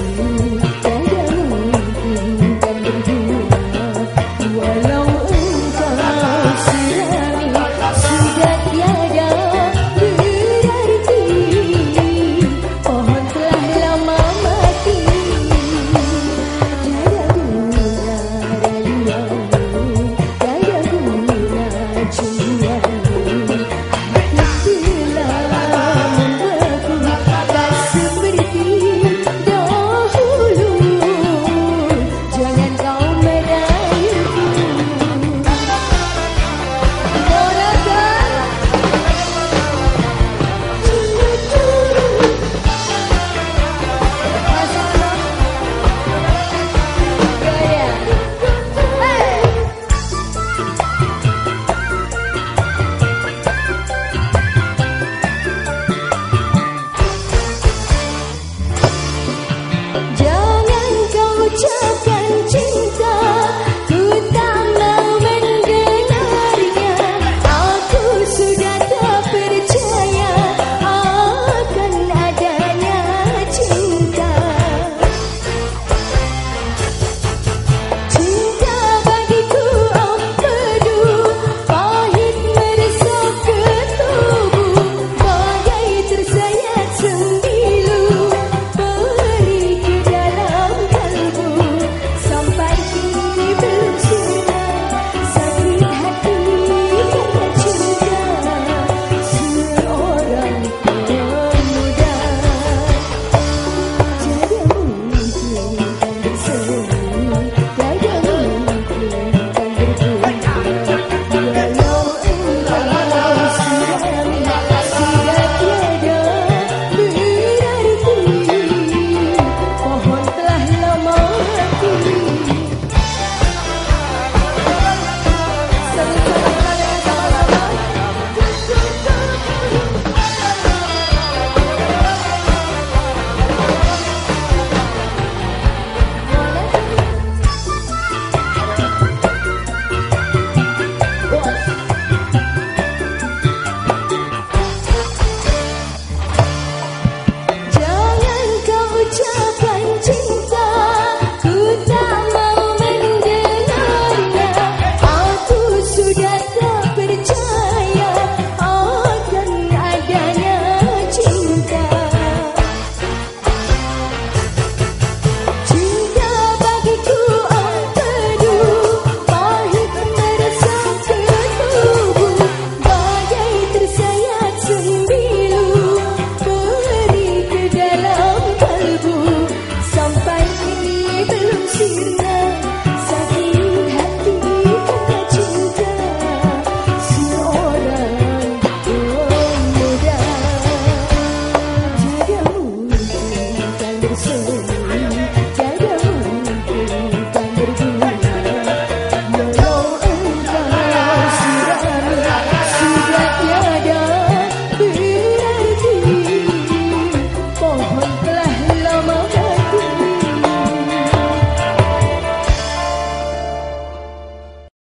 you.